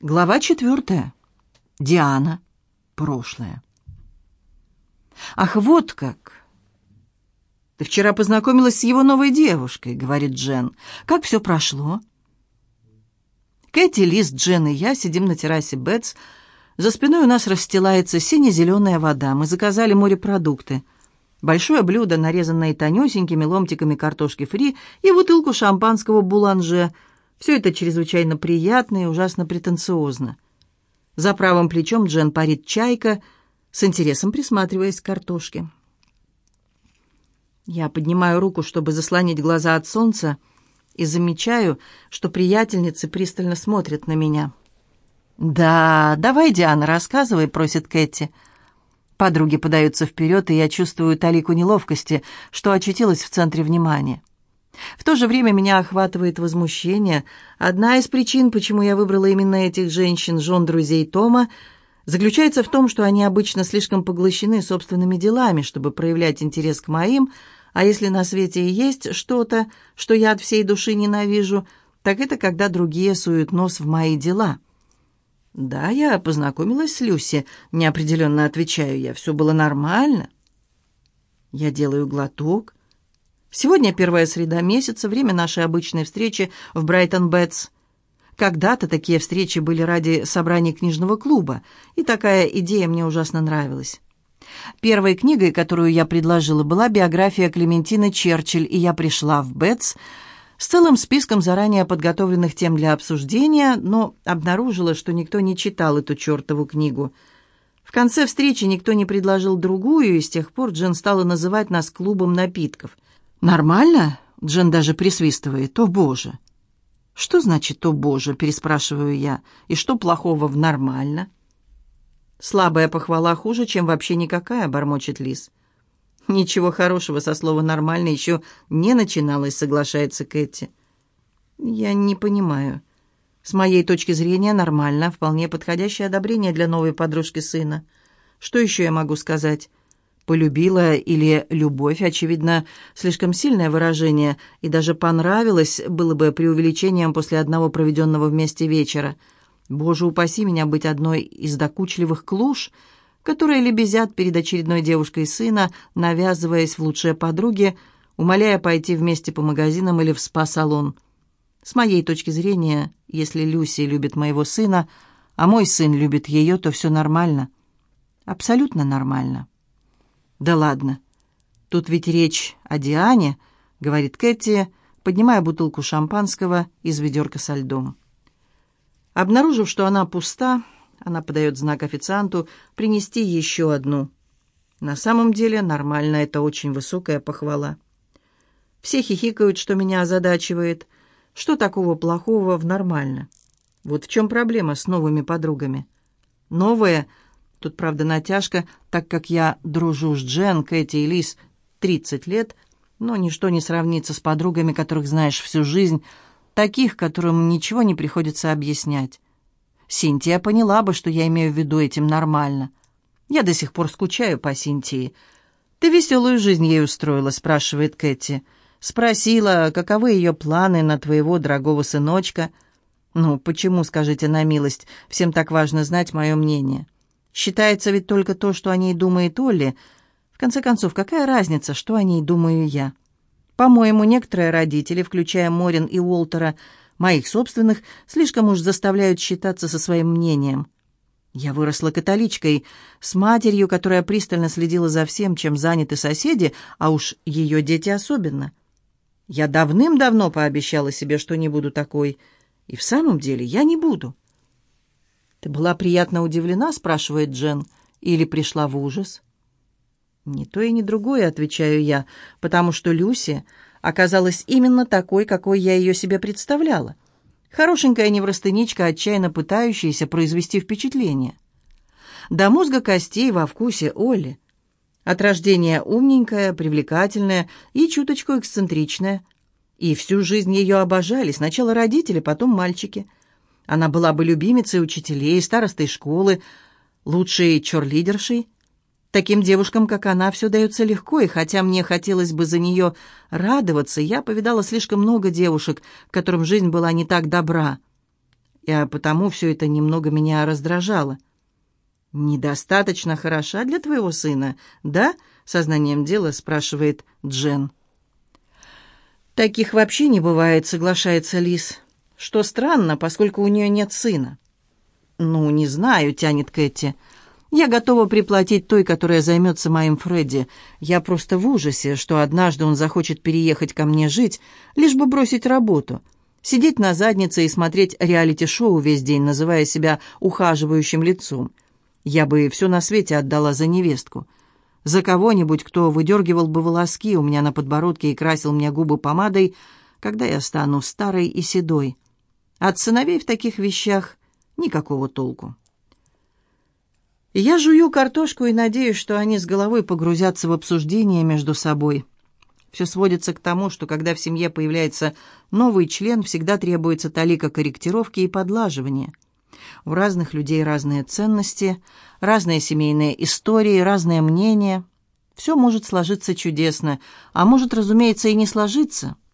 Глава четвертая. Диана. Прошлое. «Ах, вот как!» «Ты вчера познакомилась с его новой девушкой», — говорит Джен. «Как все прошло?» Кэти, Лиз, Джен и я сидим на террасе Бетс. За спиной у нас расстилается сине-зеленая вода. Мы заказали морепродукты. Большое блюдо, нарезанное тонюсенькими ломтиками картошки фри и бутылку шампанского «Буланже», — все это чрезвычайно приятно и ужасно претенциозно. За правым плечом Джен парит чайка, с интересом присматриваясь к картошке. Я поднимаю руку, чтобы заслонить глаза от солнца, и замечаю, что приятельницы пристально смотрят на меня. «Да, давай, Диана, рассказывай», — просит Кэти. Подруги подаются вперед, и я чувствую талику неловкости, что очутилась в центре внимания. В то же время меня охватывает возмущение. Одна из причин, почему я выбрала именно этих женщин, жен друзей Тома, заключается в том, что они обычно слишком поглощены собственными делами, чтобы проявлять интерес к моим, а если на свете и есть что-то, что я от всей души ненавижу, так это когда другие суют нос в мои дела. «Да, я познакомилась с Люси», — неопределенно отвечаю я. «Все было нормально». Я делаю глоток, Сегодня первая среда месяца, время нашей обычной встречи в Брайтон-Бэтс. Когда-то такие встречи были ради собраний книжного клуба, и такая идея мне ужасно нравилась. Первой книгой, которую я предложила, была биография Клементины Черчилль, и я пришла в Бетс с целым списком заранее подготовленных тем для обсуждения, но обнаружила, что никто не читал эту чертову книгу. В конце встречи никто не предложил другую, и с тех пор Джин стала называть нас клубом напитков. «Нормально?» — Джен даже присвистывает. «О, Боже!» «Что значит «о, Боже?» — переспрашиваю я. «И что плохого в «нормально»?» «Слабая похвала хуже, чем вообще никакая», — бормочет Лис. «Ничего хорошего со слова «нормально» еще не начиналось», — соглашается Кэти. «Я не понимаю. С моей точки зрения, нормально, вполне подходящее одобрение для новой подружки сына. Что еще я могу сказать? полюбила или любовь, очевидно, слишком сильное выражение, и даже понравилось было бы преувеличением после одного проведенного вместе вечера. Боже, упаси меня быть одной из докучливых клуш, которые лебезят перед очередной девушкой сына, навязываясь в лучшие подруги, умоляя пойти вместе по магазинам или в спа-салон. С моей точки зрения, если Люси любит моего сына, а мой сын любит ее, то все нормально. Абсолютно нормально. «Да ладно. Тут ведь речь о Диане», — говорит Кэти, поднимая бутылку шампанского из ведерка со льдом. Обнаружив, что она пуста, она подает знак официанту принести еще одну. На самом деле, нормально, это очень высокая похвала. Все хихикают, что меня озадачивает. Что такого плохого в нормально? Вот в чем проблема с новыми подругами. Новые — Тут, правда, натяжка, так как я дружу с Джен, Кэти и Лиз 30 лет, но ничто не сравнится с подругами, которых знаешь всю жизнь, таких, которым ничего не приходится объяснять. Синтия поняла бы, что я имею в виду этим нормально. Я до сих пор скучаю по Синтии. «Ты веселую жизнь ей устроила?» — спрашивает Кэти. «Спросила, каковы ее планы на твоего дорогого сыночка?» «Ну, почему, скажите на милость, всем так важно знать мое мнение?» Считается ведь только то, что о ней думает Олли. В конце концов, какая разница, что о ней думаю я? По-моему, некоторые родители, включая Морин и Уолтера, моих собственных, слишком уж заставляют считаться со своим мнением. Я выросла католичкой, с матерью, которая пристально следила за всем, чем заняты соседи, а уж ее дети особенно. Я давным-давно пообещала себе, что не буду такой. И в самом деле я не буду. «Ты была приятно удивлена?» — спрашивает Джен. «Или пришла в ужас?» «Ни то и ни другое», — отвечаю я, «потому что Люси оказалась именно такой, какой я ее себе представляла. Хорошенькая неврастыничка, отчаянно пытающаяся произвести впечатление. До мозга костей во вкусе Оли. От рождения умненькая, привлекательная и чуточку эксцентричная». И всю жизнь ее обожали. Сначала родители, потом мальчики. Она была бы любимицей учителей, старостой школы, лучшей чорлидершей. Таким девушкам, как она, все дается легко, и хотя мне хотелось бы за нее радоваться, я повидала слишком много девушек, которым жизнь была не так добра. И а потому все это немного меня раздражало. «Недостаточно хороша для твоего сына, да?» — сознанием дела спрашивает Джен. «Таких вообще не бывает», — соглашается Лис. «Лис». Что странно, поскольку у нее нет сына. «Ну, не знаю», — тянет Кэти. «Я готова приплатить той, которая займется моим Фредди. Я просто в ужасе, что однажды он захочет переехать ко мне жить, лишь бы бросить работу. Сидеть на заднице и смотреть реалити-шоу весь день, называя себя ухаживающим лицом. Я бы все на свете отдала за невестку. За кого-нибудь, кто выдергивал бы волоски у меня на подбородке и красил мне губы помадой, когда я стану старой и седой». От сыновей в таких вещах никакого толку. Я жую картошку и надеюсь, что они с головой погрузятся в обсуждение между собой. Все сводится к тому, что когда в семье появляется новый член, всегда требуется талика корректировки и подлаживания. У разных людей разные ценности, разные семейные истории, разные мнения. Все может сложиться чудесно, а может, разумеется, и не сложиться –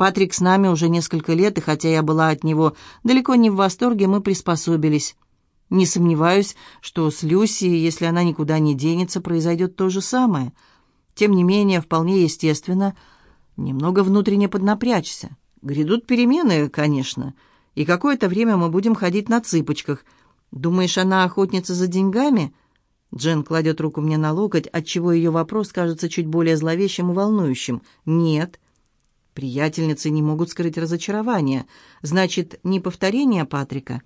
Патрик с нами уже несколько лет, и хотя я была от него далеко не в восторге, мы приспособились. Не сомневаюсь, что с Люси, если она никуда не денется, произойдет то же самое. Тем не менее, вполне естественно, немного внутренне поднапрячься. Грядут перемены, конечно, и какое-то время мы будем ходить на цыпочках. Думаешь, она охотница за деньгами?» Джен кладет руку мне на локоть, отчего ее вопрос кажется чуть более зловещим и волнующим. «Нет, Приятельницы не могут скрыть разочарование. Значит, не повторение Патрика?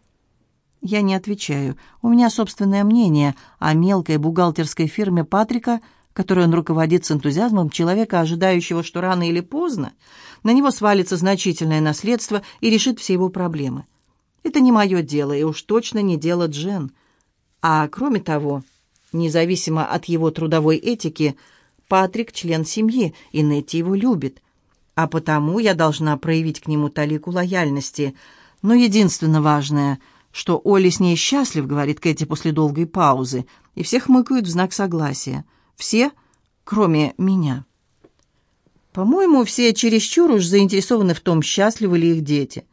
Я не отвечаю. У меня собственное мнение о мелкой бухгалтерской фирме Патрика, которой он руководит с энтузиазмом человека, ожидающего, что рано или поздно на него свалится значительное наследство и решит все его проблемы. Это не мое дело, и уж точно не дело Джен. А кроме того, независимо от его трудовой этики, Патрик – член семьи, и Нетти его любит а потому я должна проявить к нему талику лояльности. Но единственное важное, что Оли с ней счастлив, говорит Кэти после долгой паузы, и все хмыкают в знак согласия. Все, кроме меня. По-моему, все чересчур уж заинтересованы в том, счастливы ли их дети.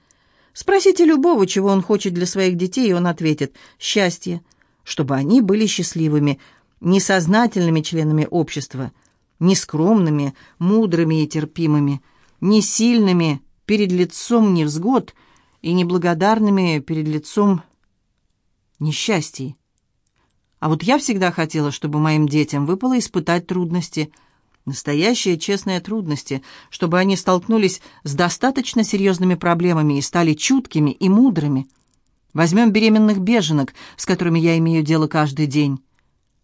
Спросите любого, чего он хочет для своих детей, и он ответит «счастье», чтобы они были счастливыми, несознательными членами общества, нескромными, мудрыми и терпимыми – не сильными перед лицом невзгод и неблагодарными перед лицом несчастий. А вот я всегда хотела, чтобы моим детям выпало испытать трудности, настоящие честные трудности, чтобы они столкнулись с достаточно серьезными проблемами и стали чуткими и мудрыми. Возьмем беременных беженок, с которыми я имею дело каждый день.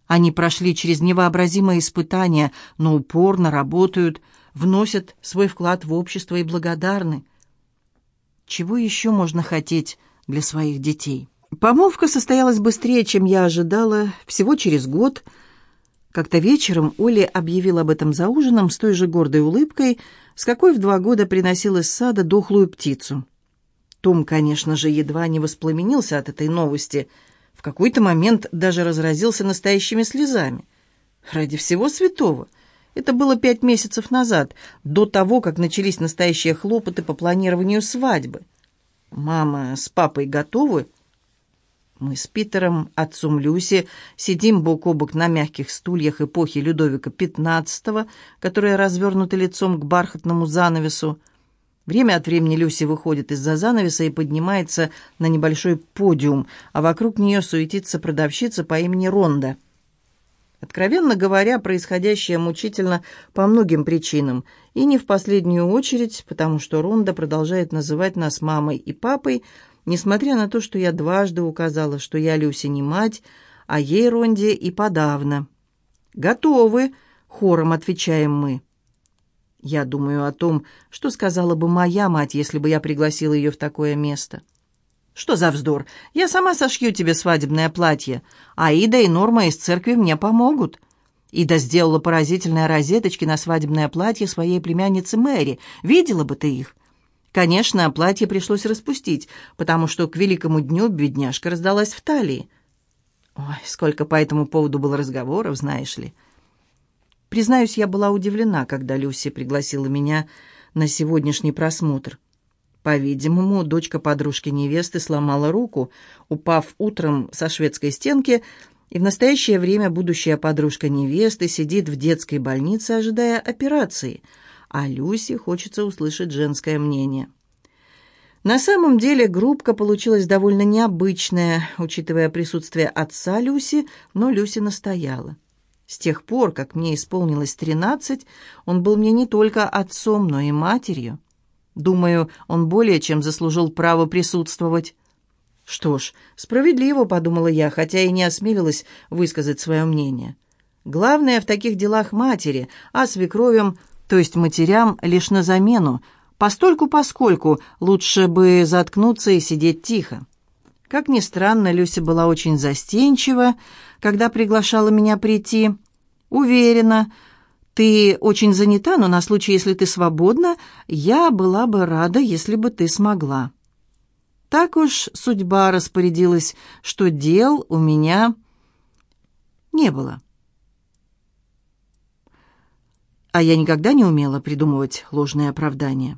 Они прошли через невообразимые испытания, но упорно работают, вносят свой вклад в общество и благодарны. Чего еще можно хотеть для своих детей? Помолвка состоялась быстрее, чем я ожидала, всего через год. Как-то вечером Оля объявила об этом за ужином с той же гордой улыбкой, с какой в два года приносил из сада дохлую птицу. Том, конечно же, едва не воспламенился от этой новости. В какой-то момент даже разразился настоящими слезами. «Ради всего святого!» Это было пять месяцев назад, до того, как начались настоящие хлопоты по планированию свадьбы. «Мама с папой готовы?» Мы с Питером, отцом Люси, сидим бок о бок на мягких стульях эпохи Людовика XV, которые развернуты лицом к бархатному занавесу. Время от времени Люси выходит из-за занавеса и поднимается на небольшой подиум, а вокруг нее суетится продавщица по имени Ронда — Откровенно говоря, происходящее мучительно по многим причинам, и не в последнюю очередь, потому что Ронда продолжает называть нас мамой и папой, несмотря на то, что я дважды указала, что я Люси не мать, а ей Ронде и подавно. «Готовы!» — хором отвечаем мы. Я думаю о том, что сказала бы моя мать, если бы я пригласила ее в такое место. «Что за вздор? Я сама сошью тебе свадебное платье. Аида и Норма из церкви мне помогут». Ида сделала поразительные розеточки на свадебное платье своей племянницы Мэри. Видела бы ты их. Конечно, платье пришлось распустить, потому что к великому дню бедняжка раздалась в талии. Ой, сколько по этому поводу было разговоров, знаешь ли. Признаюсь, я была удивлена, когда Люси пригласила меня на сегодняшний просмотр. По-видимому, дочка подружки невесты сломала руку, упав утром со шведской стенки, и в настоящее время будущая подружка невесты сидит в детской больнице, ожидая операции, а Люси хочется услышать женское мнение. На самом деле группка получилась довольно необычная, учитывая присутствие отца Люси, но Люси настояла. С тех пор, как мне исполнилось тринадцать, он был мне не только отцом, но и матерью. Думаю, он более чем заслужил право присутствовать. Что ж, справедливо, подумала я, хотя и не осмелилась высказать свое мнение. Главное в таких делах матери, а свекровям, то есть матерям, лишь на замену. Постольку-поскольку лучше бы заткнуться и сидеть тихо. Как ни странно, Люся была очень застенчива, когда приглашала меня прийти. Уверена, ты очень занята, но на случай, если ты свободна, я была бы рада, если бы ты смогла. Так уж судьба распорядилась, что дел у меня не было. А я никогда не умела придумывать ложные оправдания.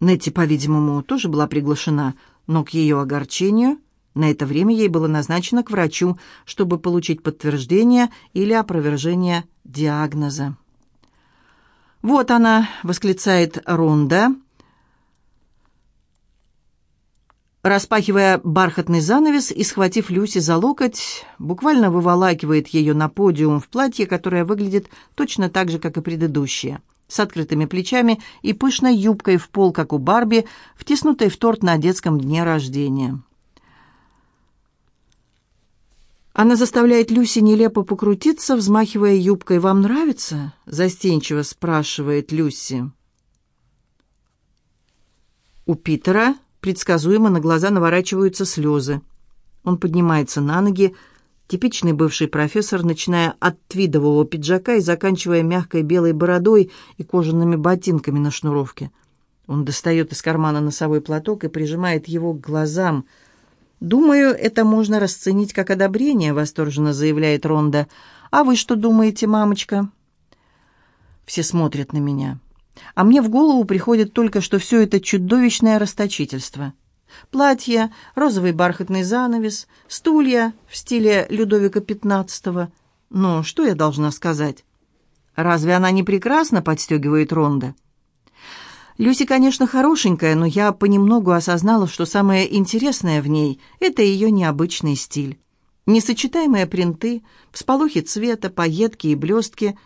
Нетти, по-видимому, тоже была приглашена, но к ее огорчению на это время ей было назначено к врачу, чтобы получить подтверждение или опровержение диагноза. «Вот она!» — восклицает Ронда, распахивая бархатный занавес и схватив Люси за локоть, буквально выволакивает ее на подиум в платье, которое выглядит точно так же, как и предыдущее, с открытыми плечами и пышной юбкой в пол, как у Барби, втиснутой в торт на детском дне рождения. Она заставляет Люси нелепо покрутиться, взмахивая юбкой. «Вам нравится?» — застенчиво спрашивает Люси. У Питера предсказуемо на глаза наворачиваются слезы. Он поднимается на ноги, типичный бывший профессор, начиная от твидового пиджака и заканчивая мягкой белой бородой и кожаными ботинками на шнуровке. Он достает из кармана носовой платок и прижимает его к глазам — «Думаю, это можно расценить как одобрение», — восторженно заявляет Ронда. «А вы что думаете, мамочка?» Все смотрят на меня. А мне в голову приходит только, что все это чудовищное расточительство. Платье, розовый бархатный занавес, стулья в стиле Людовика XV. Но что я должна сказать? «Разве она не прекрасно?» — подстегивает Ронда. Люси, конечно, хорошенькая, но я понемногу осознала, что самое интересное в ней — это ее необычный стиль. Несочетаемые принты, всполохи цвета, пайетки и блестки.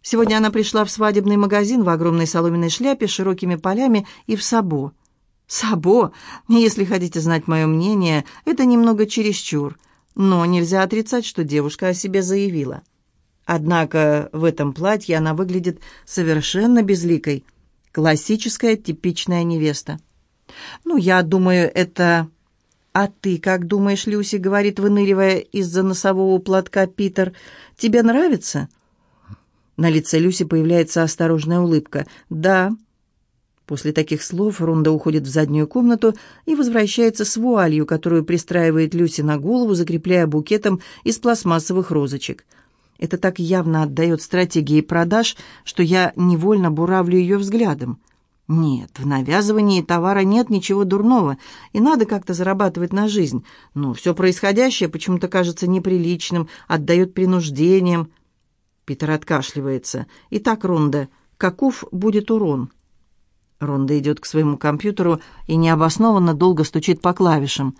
Сегодня она пришла в свадебный магазин в огромной соломенной шляпе с широкими полями и в сабо. Сабо, если хотите знать мое мнение, это немного чересчур, но нельзя отрицать, что девушка о себе заявила. Однако в этом платье она выглядит совершенно безликой — Классическая типичная невеста. «Ну, я думаю, это...» «А ты как думаешь, Люси?» — говорит, выныривая из-за носового платка Питер. «Тебе нравится?» На лице Люси появляется осторожная улыбка. «Да». После таких слов Рунда уходит в заднюю комнату и возвращается с вуалью, которую пристраивает Люси на голову, закрепляя букетом из пластмассовых розочек. Это так явно отдает стратегии продаж, что я невольно буравлю ее взглядом. Нет, в навязывании товара нет ничего дурного, и надо как-то зарабатывать на жизнь. Но все происходящее почему-то кажется неприличным, отдает принуждением. Питер откашливается. «Итак, Ронда, каков будет урон?» Ронда идет к своему компьютеру и необоснованно долго стучит по клавишам.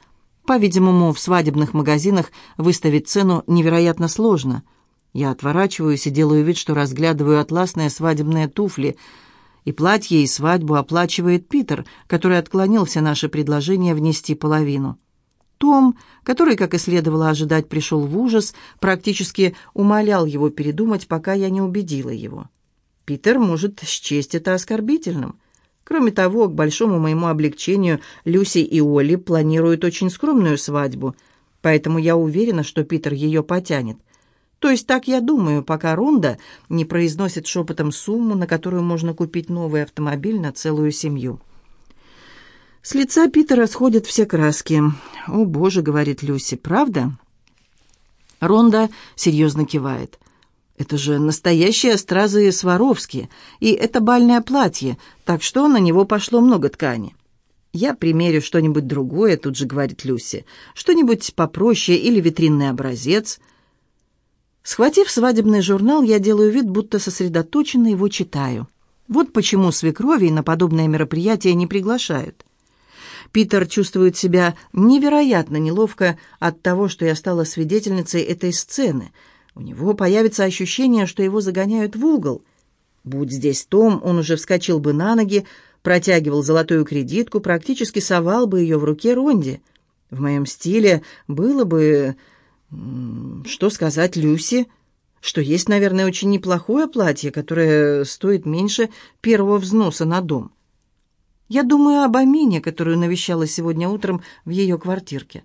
По-видимому, в свадебных магазинах выставить цену невероятно сложно – я отворачиваюсь и делаю вид, что разглядываю атласные свадебные туфли. И платье, и свадьбу оплачивает Питер, который отклонил все наши предложения внести половину. Том, который, как и следовало ожидать, пришел в ужас, практически умолял его передумать, пока я не убедила его. Питер может счесть это оскорбительным. Кроме того, к большому моему облегчению, Люси и Оли планируют очень скромную свадьбу, поэтому я уверена, что Питер ее потянет – то есть так я думаю, пока Ронда не произносит шепотом сумму, на которую можно купить новый автомобиль на целую семью. С лица Питера сходят все краски. «О, боже», — говорит Люси, — «правда?» Ронда серьезно кивает. «Это же настоящие стразы Сваровски, и это бальное платье, так что на него пошло много ткани». «Я примерю что-нибудь другое», — тут же говорит Люси. «Что-нибудь попроще или витринный образец». Схватив свадебный журнал, я делаю вид, будто сосредоточенно его читаю. Вот почему свекрови на подобное мероприятие не приглашают. Питер чувствует себя невероятно неловко от того, что я стала свидетельницей этой сцены. У него появится ощущение, что его загоняют в угол. Будь здесь Том, он уже вскочил бы на ноги, протягивал золотую кредитку, практически совал бы ее в руке Ронди. В моем стиле было бы что сказать Люси? Что есть, наверное, очень неплохое платье, которое стоит меньше первого взноса на дом. Я думаю об Амине, которую навещала сегодня утром в ее квартирке.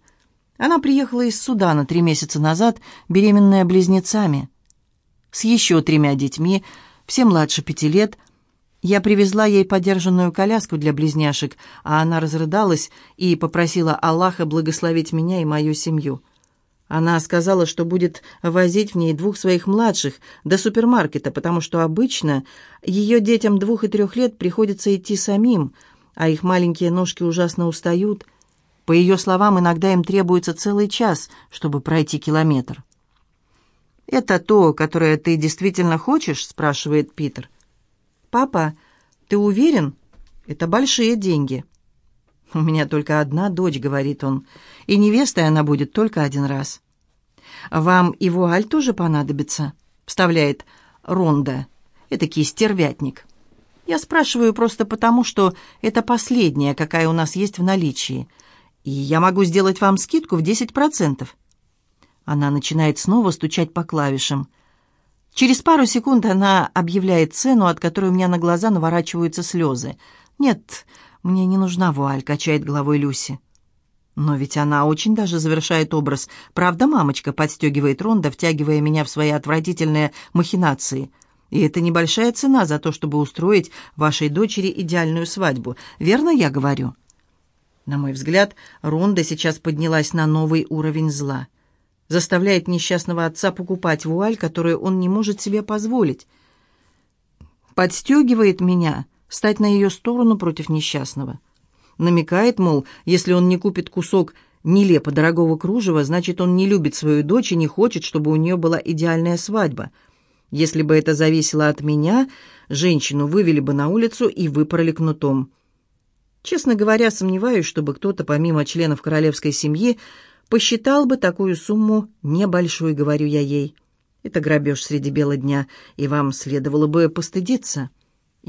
Она приехала из Судана три месяца назад, беременная близнецами. С еще тремя детьми, все младше пяти лет. Я привезла ей подержанную коляску для близняшек, а она разрыдалась и попросила Аллаха благословить меня и мою семью. Она сказала, что будет возить в ней двух своих младших до супермаркета, потому что обычно ее детям двух и трех лет приходится идти самим, а их маленькие ножки ужасно устают. По ее словам, иногда им требуется целый час, чтобы пройти километр. «Это то, которое ты действительно хочешь?» – спрашивает Питер. «Папа, ты уверен? Это большие деньги». «У меня только одна дочь», — говорит он, — «и невестой она будет только один раз». «Вам и вуаль тоже понадобится», — вставляет Ронда. «Этакий стервятник». Я спрашиваю просто потому, что это последняя, какая у нас есть в наличии. И я могу сделать вам скидку в 10%. Она начинает снова стучать по клавишам. Через пару секунд она объявляет цену, от которой у меня на глаза наворачиваются слезы. «Нет, «Мне не нужна вуаль», — качает головой Люси. «Но ведь она очень даже завершает образ. Правда, мамочка?» — подстегивает Ронда, втягивая меня в свои отвратительные махинации. «И это небольшая цена за то, чтобы устроить вашей дочери идеальную свадьбу. Верно я говорю?» На мой взгляд, Ронда сейчас поднялась на новый уровень зла. Заставляет несчастного отца покупать вуаль, которую он не может себе позволить. «Подстегивает меня», стать на ее сторону против несчастного. Намекает, мол, если он не купит кусок нелепо дорогого кружева, значит, он не любит свою дочь и не хочет, чтобы у нее была идеальная свадьба. Если бы это зависело от меня, женщину вывели бы на улицу и выпороли кнутом. Честно говоря, сомневаюсь, чтобы кто-то, помимо членов королевской семьи, посчитал бы такую сумму небольшой, говорю я ей. Это грабеж среди бела дня, и вам следовало бы постыдиться.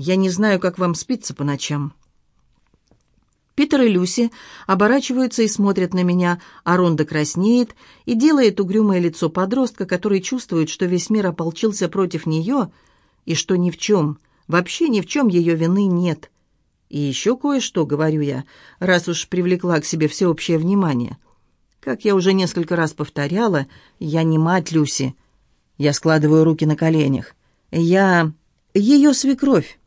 Я не знаю, как вам спится по ночам». Питер и Люси оборачиваются и смотрят на меня, а Ронда краснеет и делает угрюмое лицо подростка, который чувствует, что весь мир ополчился против нее и что ни в чем, вообще ни в чем ее вины нет. И еще кое-что, говорю я, раз уж привлекла к себе всеобщее внимание. Как я уже несколько раз повторяла, я не мать Люси. Я складываю руки на коленях. Я ее свекровь.